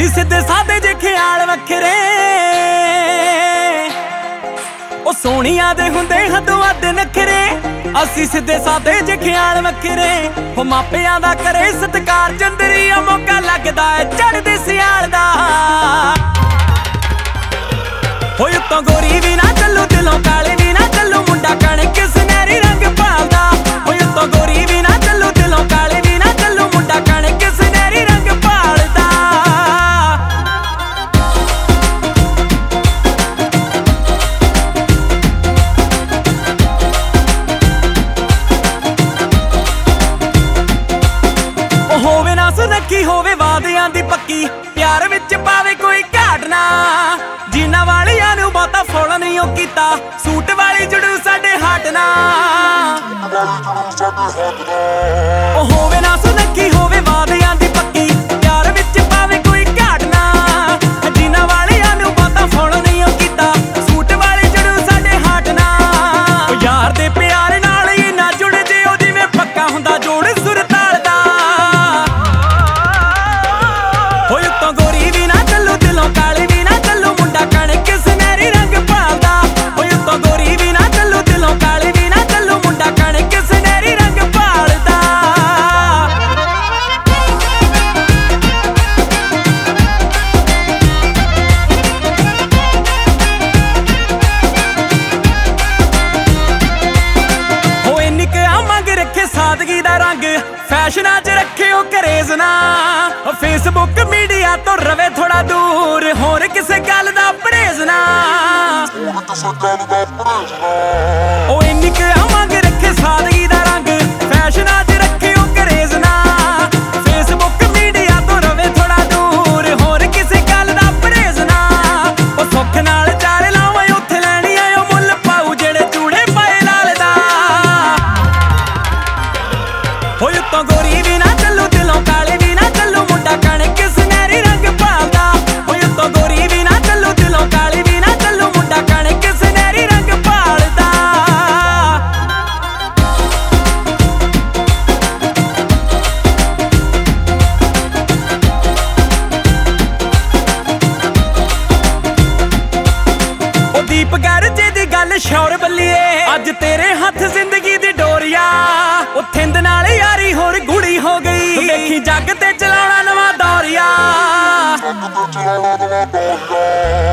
ਅਸੀਂ ਸਿੱਧੇ ਸਾਦੇ ਜੇ ਖਿਆਲ ਵੱਖਰੇ। ਉਹ ਸੋਹਣੀਆਂ ਦੇ ਹੁੰਦੇ ਹੱਦੋਂ ਅੱਧ ਨਖਰੇ। ਅਸੀਂ ਸਿੱਧੇ ਸਾਦੇ ਜੇ ਖਿਆਲ ਵੱਖਰੇ। ਉਹ ਮਾਪਿਆਂ ਦਾ ਕਰੇ ਸਤਕਾਰ, ਚੰਦਰੀਆ ਮੌਕਾ ਲੱਗਦਾ ਏ ਚੜਦੇ ਸਿਆਲ ਦਾ। ਨਾ ਹੋਵੇ ਵਾਦਿਆਂ ਦੀ ਪੱਕੀ। ਪਿਆਰ ਵਿੱਚ ਪਾਵੇ ਕੋਈ ਘਾਟ ਨਾ। ਜਿਨ੍ਹਾਂ ਵਾਲਿਆਂ ਨੂੰ ਬਹੁਤਾ ਫੋਲ ਨਹੀਂ ਉਹ ਕੀਤਾ। ਸੂਟ ਵਾਲੀ ਜੜੂ ਸਾਡੇ ਹੱਟ ਨਾ। ਉਹ ਹੋਵੇ ਨਾ ਸੁਨੱਖੀ ਹੋਵੇ ਵਾਦਿਆਂ ਸਾਦਗੀ ਦਾ ਰੰਗ ਫੈਸ਼ਨਾਂ 'ਚ ਰੱਖੇ ਉਹ ਕਰੇਜ਼ ਨਾ। ਫੇਸਬੁੱਕ ਮੀਡੀਆ ਤੋਂ ਰਵੇ ਥੋੜਾ ਦੂਰ, ਹੋਰ ਕਿਸੇ ਗੱਲ ਦਾ ਪਰਹੇਜ਼ ਨਾ। ਉਹ ਉਹ ਦੀਪ ਗਰਜੇ ਦੀ ਗੱਲ ਸ਼ੌਰ ਬੱਲੀਏ। ਅੱਜ ਤੇਰੇ ਹੱਥ ਜ਼ਿੰਦਗੀ ਦੀ ਡੋਰੀਆ। ਉਥਿੰਦ ਥਿੰਦ ਨਾਲ ਯਾਰੀ ਹੋਰ ਗੁੜੀ ਹੋ ਗਈ। ਦੇਖੀ ਜੱਗ ਤੇ ਚਲਾਉਣਾ ਨਵਾਂ ਦੌਰੀਆ। ਉਹ